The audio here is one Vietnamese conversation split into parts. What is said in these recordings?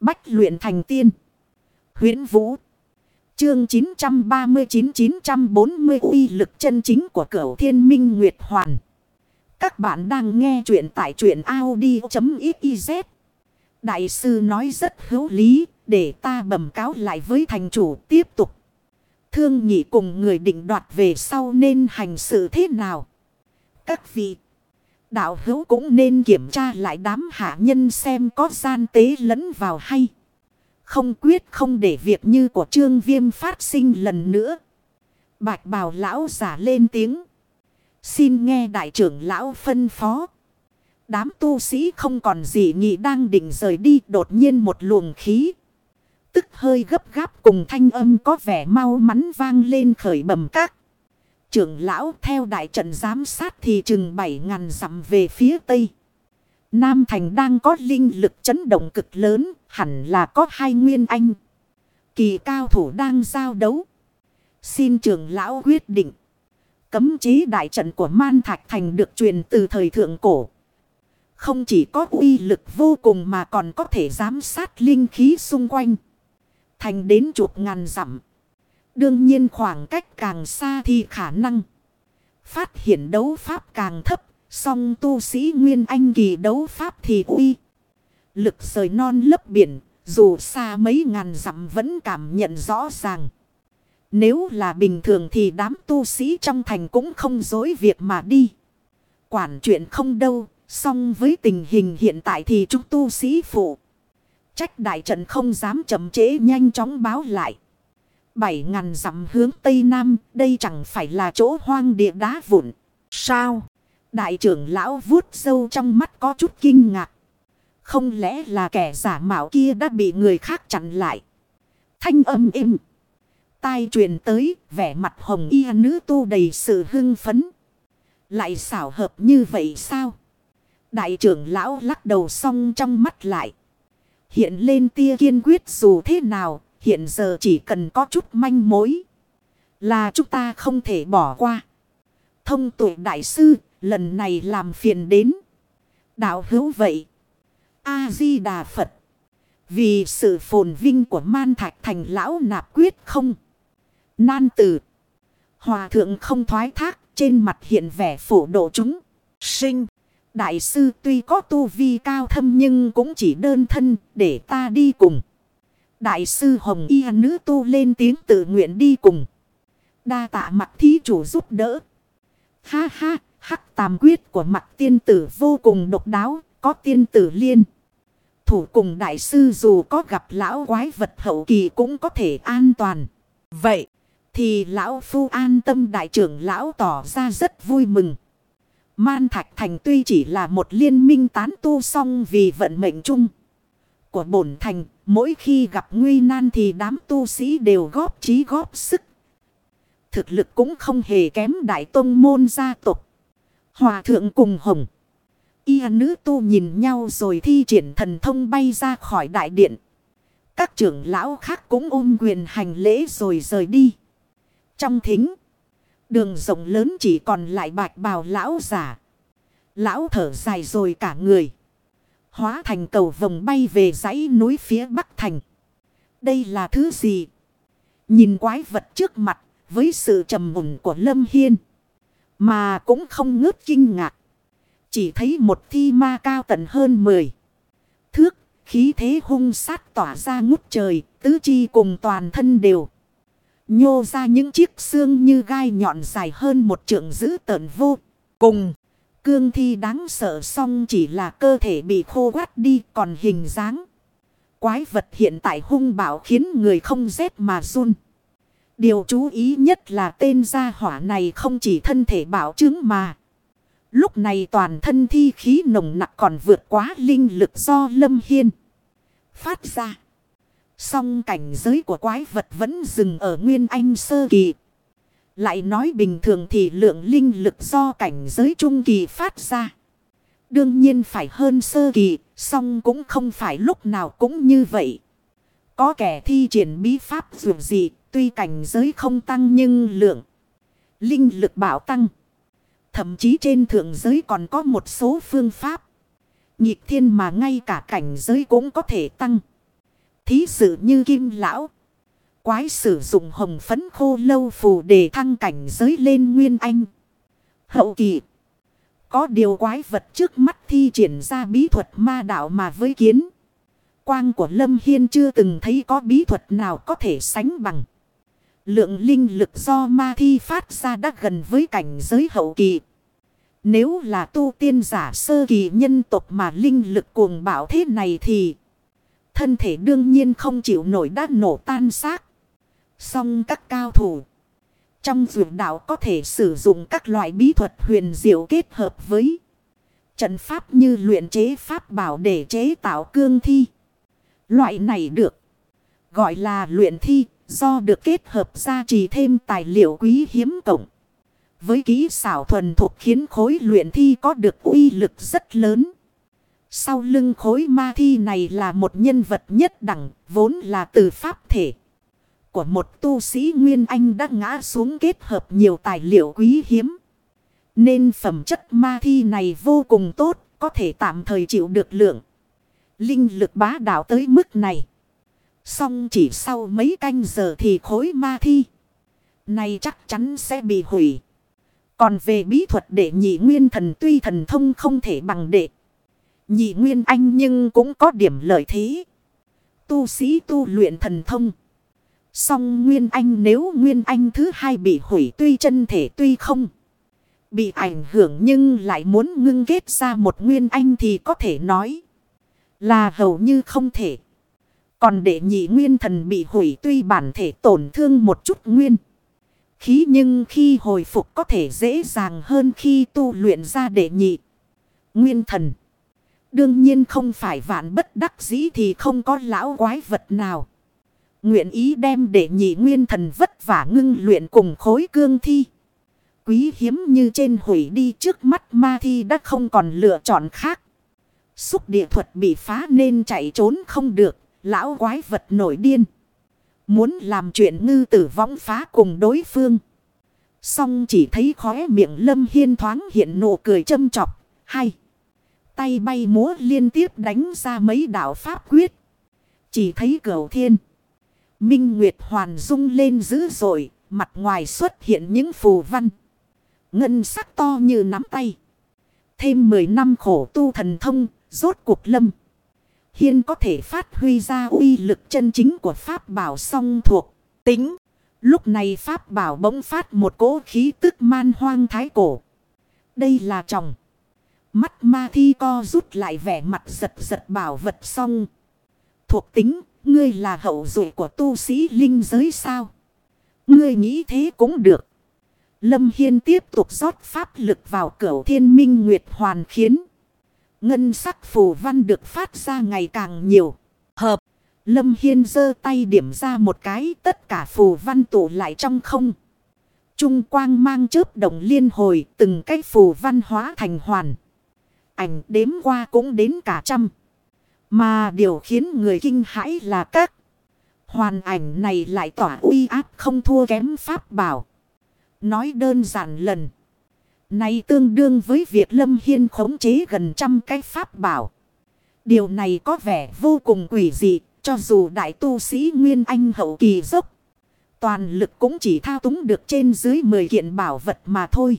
Bách luyện thành tiên. huyễn Vũ. Chương 939-940 uy lực chân chính của cửu thiên minh Nguyệt Hoàn. Các bạn đang nghe truyện tại truyện Audi.xyz. Đại sư nói rất hữu lý, để ta bẩm cáo lại với thành chủ tiếp tục. Thương nhị cùng người định đoạt về sau nên hành sự thế nào. Các vị đạo hữu cũng nên kiểm tra lại đám hạ nhân xem có gian tế lẫn vào hay. Không quyết không để việc như của trương viêm phát sinh lần nữa. Bạch bào lão giả lên tiếng. Xin nghe đại trưởng lão phân phó. Đám tu sĩ không còn gì nghị đang định rời đi, đột nhiên một luồng khí. Tức hơi gấp gáp cùng thanh âm có vẻ mau mắn vang lên khởi bầm các. Trưởng lão theo đại trận giám sát thì chừng bảy ngàn dặm về phía tây. Nam Thành đang có linh lực chấn động cực lớn, hẳn là có hai nguyên anh. Kỳ cao thủ đang giao đấu. Xin trưởng lão quyết định. Cấm chế đại trận của Man Thạch Thành được truyền từ thời thượng cổ. Không chỉ có uy lực vô cùng mà còn có thể giám sát linh khí xung quanh. Thành đến chục ngàn dặm. Đương nhiên khoảng cách càng xa thì khả năng. Phát hiện đấu pháp càng thấp. Song tu sĩ Nguyên Anh kỳ đấu pháp thì uy. Lực rời non lấp biển. Dù xa mấy ngàn dặm vẫn cảm nhận rõ ràng. Nếu là bình thường thì đám tu sĩ trong thành cũng không dối việc mà đi. Quản chuyện không đâu. Song với tình hình hiện tại thì chúng tu sĩ phụ. Trách đại trận không dám chậm chế nhanh chóng báo lại. Bảy ngàn dặm hướng tây nam, đây chẳng phải là chỗ hoang địa đá vụn. Sao? Đại trưởng lão vuốt sâu trong mắt có chút kinh ngạc. Không lẽ là kẻ giả mạo kia đã bị người khác chặn lại? Thanh âm im. Tai truyền tới, vẻ mặt hồng y nữ tu đầy sự hưng phấn. Lại xảo hợp như vậy sao? Đại trưởng lão lắc đầu xong trong mắt lại. Hiện lên tia kiên quyết dù thế nào, hiện giờ chỉ cần có chút manh mối. Là chúng ta không thể bỏ qua. Thông tuệ đại sư, lần này làm phiền đến. Đạo hữu vậy. A-di-đà Phật. Vì sự phồn vinh của man thạch thành lão nạp quyết không. Nan tử. Hòa thượng không thoái thác trên mặt hiện vẻ phổ độ chúng. Sinh. Đại sư tuy có tu vi cao thâm nhưng cũng chỉ đơn thân để ta đi cùng. Đại sư Hồng Y nữ tu lên tiếng tự nguyện đi cùng. Đa tạ mặt thí chủ giúp đỡ. Ha ha, hắc tàm quyết của mặt tiên tử vô cùng độc đáo, có tiên tử liên. Thủ cùng đại sư dù có gặp lão quái vật hậu kỳ cũng có thể an toàn. Vậy, thì lão phu an tâm đại trưởng lão tỏ ra rất vui mừng. Man Thạch Thành tuy chỉ là một liên minh tán tu song vì vận mệnh chung của bổn thành, mỗi khi gặp nguy nan thì đám tu sĩ đều góp trí góp sức. Thực lực cũng không hề kém đại tông môn gia tộc. Hòa thượng cùng hồng. Y nữ tu nhìn nhau rồi thi triển thần thông bay ra khỏi đại điện. Các trưởng lão khác cũng ôm quyền hành lễ rồi rời đi. Trong thính. Đường rộng lớn chỉ còn lại bạch bào lão giả. Lão thở dài rồi cả người. Hóa thành cầu vòng bay về dãy núi phía bắc thành. Đây là thứ gì? Nhìn quái vật trước mặt với sự trầm mùn của Lâm Hiên. Mà cũng không ngớt kinh ngạc. Chỉ thấy một thi ma cao tận hơn 10. Thước, khí thế hung sát tỏa ra ngút trời, tứ chi cùng toàn thân đều. Nhô ra những chiếc xương như gai nhọn dài hơn một trượng giữ tợn vô. Cùng, cương thi đáng sợ xong chỉ là cơ thể bị khô quát đi, còn hình dáng. Quái vật hiện tại hung bạo khiến người không rét mà run. Điều chú ý nhất là tên gia hỏa này không chỉ thân thể bảo chứng mà. Lúc này toàn thân thi khí nồng nặng còn vượt quá linh lực do Lâm Hiên phát ra. Song cảnh giới của quái vật vẫn dừng ở Nguyên Anh Sơ Kỳ. Lại nói bình thường thì lượng linh lực do cảnh giới Trung Kỳ phát ra. Đương nhiên phải hơn Sơ Kỳ, song cũng không phải lúc nào cũng như vậy. Có kẻ thi triển bí pháp dù gì, tuy cảnh giới không tăng nhưng lượng linh lực bảo tăng. Thậm chí trên thượng giới còn có một số phương pháp. Nhịp thiên mà ngay cả cảnh giới cũng có thể tăng. Thí sự như kim lão. Quái sử dụng hồng phấn khô lâu phù để thăng cảnh giới lên nguyên anh. Hậu kỳ. Có điều quái vật trước mắt thi triển ra bí thuật ma đạo mà với kiến. Quang của Lâm Hiên chưa từng thấy có bí thuật nào có thể sánh bằng. Lượng linh lực do ma thi phát ra đã gần với cảnh giới hậu kỳ. Nếu là tu tiên giả sơ kỳ nhân tộc mà linh lực cuồng bạo thế này thì thân thể đương nhiên không chịu nổi đã nổ tan xác. Song các cao thủ trong vườn đạo có thể sử dụng các loại bí thuật huyền diệu kết hợp với trận pháp như luyện chế pháp bảo để chế tạo cương thi. Loại này được gọi là luyện thi do được kết hợp gia trì thêm tài liệu quý hiếm cộng. Với kỹ xảo thuần thuộc khiến khối luyện thi có được uy lực rất lớn. Sau lưng khối ma thi này là một nhân vật nhất đẳng, vốn là từ pháp thể. Của một tu sĩ Nguyên Anh đã ngã xuống kết hợp nhiều tài liệu quý hiếm. Nên phẩm chất ma thi này vô cùng tốt, có thể tạm thời chịu được lượng. Linh lực bá đạo tới mức này. Xong chỉ sau mấy canh giờ thì khối ma thi. Này chắc chắn sẽ bị hủy. Còn về bí thuật đệ nhị nguyên thần tuy thần thông không thể bằng đệ. Nhị nguyên anh nhưng cũng có điểm lợi thế. Tu sĩ tu luyện thần thông. Song nguyên anh nếu nguyên anh thứ hai bị hủy tuy chân thể tuy không. Bị ảnh hưởng nhưng lại muốn ngưng kết ra một nguyên anh thì có thể nói. Là hầu như không thể. Còn đệ nhị nguyên thần bị hủy tuy bản thể tổn thương một chút nguyên. Khí nhưng khi hồi phục có thể dễ dàng hơn khi tu luyện ra đệ nhị. Nguyên thần. Đương nhiên không phải vạn bất đắc dĩ thì không có lão quái vật nào. Nguyện ý đem để nhị nguyên thần vất vả ngưng luyện cùng khối cương thi. Quý hiếm như trên hủy đi trước mắt ma thi đã không còn lựa chọn khác. Xúc địa thuật bị phá nên chạy trốn không được. Lão quái vật nổi điên. Muốn làm chuyện ngư tử võng phá cùng đối phương. Xong chỉ thấy khóe miệng lâm hiên thoáng hiện nụ cười châm chọc. Hay. Tay bay múa liên tiếp đánh ra mấy đạo pháp quyết. Chỉ thấy cầu thiên. Minh Nguyệt Hoàn rung lên dữ dội. Mặt ngoài xuất hiện những phù văn. Ngân sắc to như nắm tay. Thêm 10 năm khổ tu thần thông. Rốt cuộc lâm. Hiên có thể phát huy ra uy lực chân chính của Pháp bảo song thuộc tính. Lúc này Pháp bảo bỗng phát một cỗ khí tức man hoang thái cổ. Đây là chồng. Mắt ma thi co rút lại vẻ mặt giật giật bảo vật song. Thuộc tính, ngươi là hậu duệ của tu sĩ linh giới sao? Ngươi nghĩ thế cũng được. Lâm Hiên tiếp tục rót pháp lực vào cửa thiên minh nguyệt hoàn khiến. Ngân sắc phù văn được phát ra ngày càng nhiều. Hợp. Lâm Hiên giơ tay điểm ra một cái, tất cả phù văn tụ lại trong không. Trung quang mang chớp đồng liên hồi, từng cái phù văn hóa thành hoàn. Ảnh đếm qua cũng đến cả trăm. Mà điều khiến người kinh hãi là các hoàn ảnh này lại tỏa uy áp không thua kém pháp bảo. Nói đơn giản lần. Này tương đương với việc Lâm Hiên khống chế gần trăm cái pháp bảo. Điều này có vẻ vô cùng quỷ dị, cho dù đại tu sĩ Nguyên Anh hậu kỳ dốc. Toàn lực cũng chỉ thao túng được trên dưới 10 kiện bảo vật mà thôi.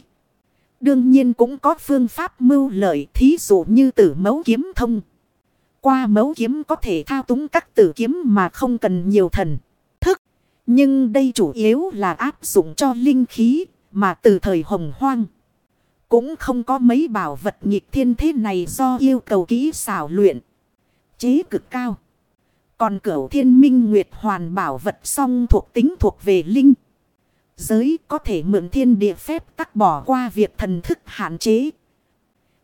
Đương nhiên cũng có phương pháp mưu lợi thí dụ như tử mấu kiếm thông. Qua mấu kiếm có thể thao túng các tử kiếm mà không cần nhiều thần thức. Nhưng đây chủ yếu là áp dụng cho linh khí mà từ thời hồng hoang. Cũng không có mấy bảo vật nghịch thiên thế này do yêu cầu kỹ xảo luyện. Chế cực cao. Còn cửu thiên minh nguyệt hoàn bảo vật song thuộc tính thuộc về linh. Giới có thể mượn thiên địa phép tắc bỏ qua việc thần thức hạn chế.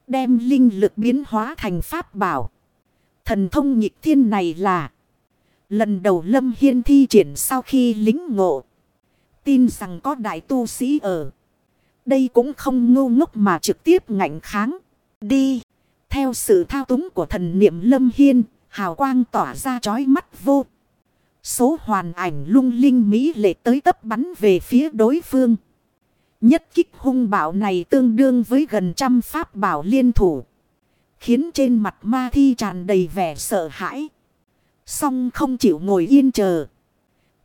Đem linh lực biến hóa thành pháp bảo. Thần thông nghịch thiên này là. Lần đầu Lâm Hiên thi triển sau khi lính ngộ. Tin rằng có đại tu sĩ ở. Đây cũng không ngu ngốc mà trực tiếp ngạnh kháng. Đi. Theo sự thao túng của thần niệm lâm hiên. Hào quang tỏa ra chói mắt vô. Số hoàn ảnh lung linh mỹ lệ tới tấp bắn về phía đối phương. Nhất kích hung bạo này tương đương với gần trăm pháp bảo liên thủ. Khiến trên mặt ma thi tràn đầy vẻ sợ hãi. Song không chịu ngồi yên chờ.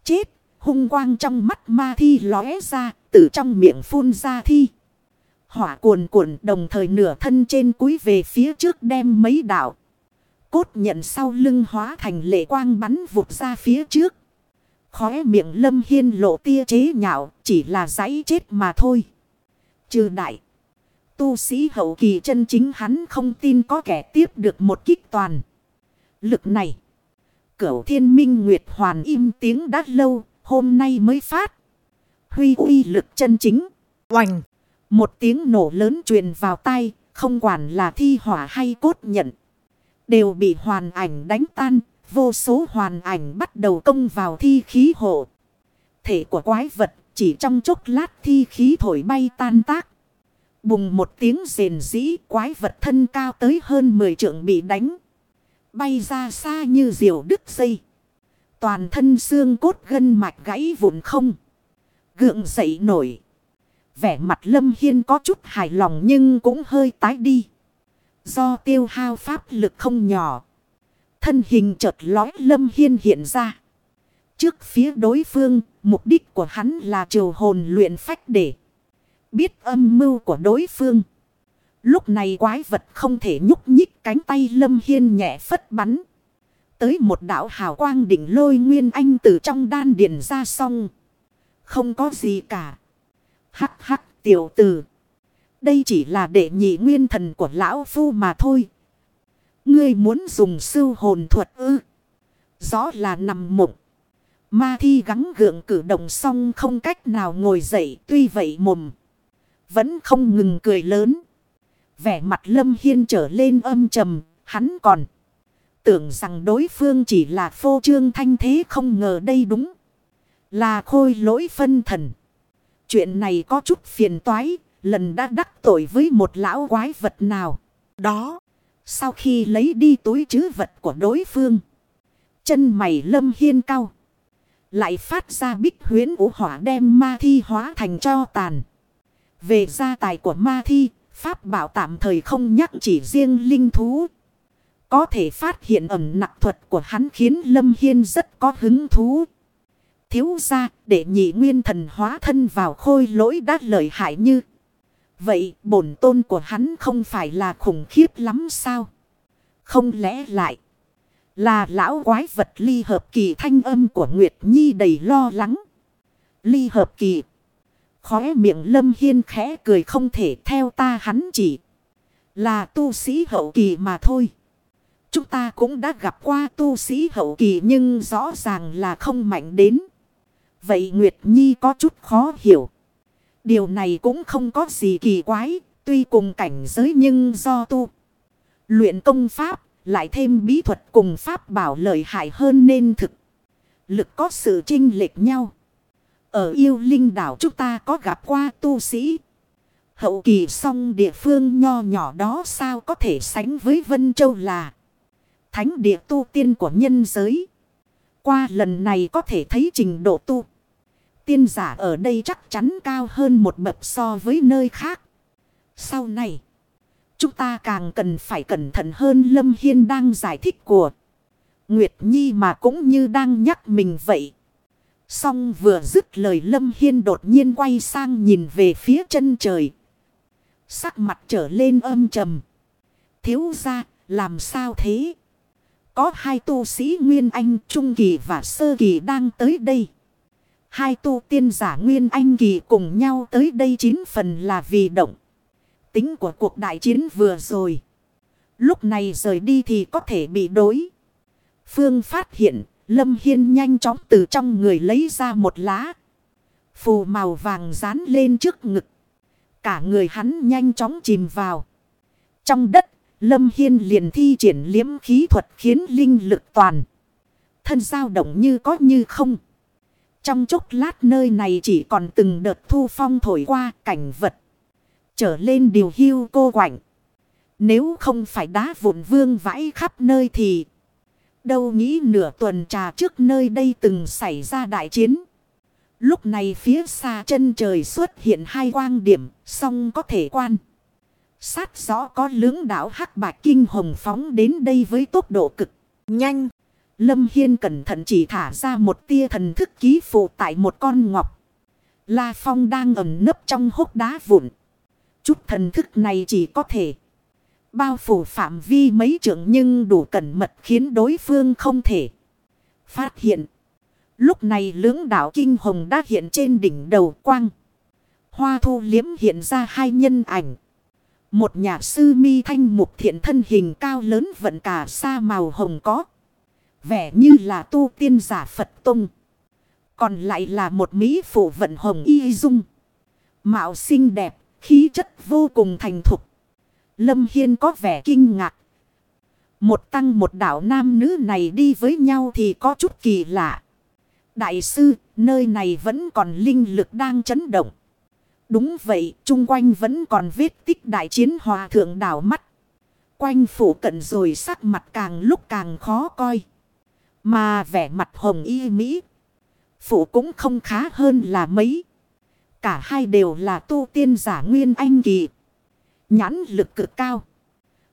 Chết, hung quang trong mắt ma thi lóe ra, từ trong miệng phun ra thi. Hỏa cuồn cuộn đồng thời nửa thân trên cúi về phía trước đem mấy đạo. Cốt nhận sau lưng hóa thành lệ quang bắn vụt ra phía trước. Khóe miệng lâm hiên lộ tia chế nhạo chỉ là giấy chết mà thôi. Trừ đại. Tu sĩ hậu kỳ chân chính hắn không tin có kẻ tiếp được một kích toàn. Lực này. Cửu thiên minh nguyệt hoàn im tiếng đã lâu. Hôm nay mới phát. Huy uy lực chân chính. Oành. Một tiếng nổ lớn truyền vào tay. Không quản là thi hỏa hay cốt nhận. Đều bị hoàn ảnh đánh tan. Vô số hoàn ảnh bắt đầu công vào thi khí hộ. Thể của quái vật chỉ trong chốc lát thi khí thổi bay tan tác. Bùng một tiếng rền rĩ quái vật thân cao tới hơn 10 trượng bị đánh. Bay ra xa như diều đứt dây. Toàn thân xương cốt gân mạch gãy vụn không. Gượng dậy nổi. Vẻ mặt lâm hiên có chút hài lòng nhưng cũng hơi tái đi. Do tiêu hao pháp lực không nhỏ. Thân hình chợt lói lâm hiên hiện ra. Trước phía đối phương, mục đích của hắn là triều hồn luyện phách để biết âm mưu của đối phương. Lúc này quái vật không thể nhúc nhích, cánh tay lâm hiên nhẹ phất bắn. Tới một đảo hào quang đỉnh lôi nguyên anh từ trong đan điền ra xong. Không có gì cả. Hắc hắc, tiểu tử. Đây chỉ là đệ nhị nguyên thần của lão phu mà thôi. Ngươi muốn dùng sư hồn thuật ư. Rõ là nằm mộng. Ma thi gắng gượng cử động xong không cách nào ngồi dậy, tuy vậy mồm. Vẫn không ngừng cười lớn. Vẻ mặt lâm hiên trở lên âm trầm. Hắn còn. Tưởng rằng đối phương chỉ là phô trương thanh thế không ngờ đây đúng. Là khôi lỗi phân thần. Chuyện này có chút phiền toái. Lần đã đắc tội với một lão quái vật nào. Đó. Sau khi lấy đi túi chứ vật của đối phương. Chân mày lâm hiên cao. Lại phát ra bích huyến ủ hỏa đem ma thi hóa thành cho tàn. Về gia tài của ma thi, Pháp bảo tạm thời không nhắc chỉ riêng linh thú. Có thể phát hiện ẩm nặc thuật của hắn khiến Lâm Hiên rất có hứng thú. Thiếu ra để nhị nguyên thần hóa thân vào khôi lỗi đã lợi hại như. Vậy bổn tôn của hắn không phải là khủng khiếp lắm sao? Không lẽ lại là lão quái vật ly hợp kỳ thanh âm của Nguyệt Nhi đầy lo lắng. Ly hợp kỳ. Khóe miệng lâm hiên khẽ cười không thể theo ta hắn chỉ. Là tu sĩ hậu kỳ mà thôi. Chúng ta cũng đã gặp qua tu sĩ hậu kỳ nhưng rõ ràng là không mạnh đến. Vậy Nguyệt Nhi có chút khó hiểu. Điều này cũng không có gì kỳ quái. Tuy cùng cảnh giới nhưng do tu. Luyện công pháp, lại thêm bí thuật cùng pháp bảo lợi hại hơn nên thực. Lực có sự trinh lệch nhau. Ở yêu linh đảo chúng ta có gặp qua tu sĩ. Hậu kỳ song địa phương nho nhỏ đó sao có thể sánh với Vân Châu là thánh địa tu tiên của nhân giới. Qua lần này có thể thấy trình độ tu. Tiên giả ở đây chắc chắn cao hơn một bậc so với nơi khác. Sau này, chúng ta càng cần phải cẩn thận hơn Lâm Hiên đang giải thích của Nguyệt Nhi mà cũng như đang nhắc mình vậy. Xong vừa dứt lời Lâm Hiên đột nhiên quay sang nhìn về phía chân trời. Sắc mặt trở lên âm trầm. Thiếu ra, làm sao thế? Có hai tu sĩ Nguyên Anh Trung Kỳ và Sơ Kỳ đang tới đây. Hai tu tiên giả Nguyên Anh Kỳ cùng nhau tới đây chín phần là vì động. Tính của cuộc đại chiến vừa rồi. Lúc này rời đi thì có thể bị đối. Phương phát hiện Lâm Hiên nhanh chóng từ trong người lấy ra một lá. Phù màu vàng dán lên trước ngực. Cả người hắn nhanh chóng chìm vào. Trong đất, Lâm Hiên liền thi triển liếm khí thuật khiến linh lực toàn. Thân dao động như có như không. Trong chốc lát nơi này chỉ còn từng đợt thu phong thổi qua cảnh vật. Trở lên điều hưu cô quạnh. Nếu không phải đá vụn vương vãi khắp nơi thì Đâu nghĩ nửa tuần trà trước nơi đây từng xảy ra đại chiến. Lúc này phía xa chân trời xuất hiện hai quang điểm, song có thể quan. Sát rõ có lưỡng đảo hắc bạch kinh hồng phóng đến đây với tốc độ cực nhanh. Lâm Hiên cẩn thận chỉ thả ra một tia thần thức ký phụ tại một con ngọc. La Phong đang ẩn nấp trong hốc đá vụn. Chút thần thức này chỉ có thể bao phủ phạm vi mấy trượng nhưng đủ cẩn mật khiến đối phương không thể phát hiện. Lúc này lưỡng đảo kinh hồng đã hiện trên đỉnh đầu quang. Hoa thu liếm hiện ra hai nhân ảnh. Một nhà sư mi thanh mục thiện thân hình cao lớn vận cả sa màu hồng có. Vẻ như là tu tiên giả Phật Tông. Còn lại là một mỹ phụ vận hồng y dung. Mạo xinh đẹp, khí chất vô cùng thành thục. Lâm Hiên có vẻ kinh ngạc. Một tăng một đảo nam nữ này đi với nhau thì có chút kỳ lạ. Đại sư, nơi này vẫn còn linh lực đang chấn động. Đúng vậy, chung quanh vẫn còn vết tích đại chiến hòa thượng đảo mắt. Quanh phủ cận rồi sắc mặt càng lúc càng khó coi. Mà vẻ mặt hồng y Mỹ. Phủ cũng không khá hơn là mấy. Cả hai đều là tu tiên giả nguyên anh kỳ. Nhãn lực cực cao.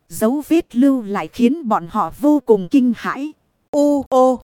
Dấu vết lưu lại khiến bọn họ vô cùng kinh hãi. Ô ô!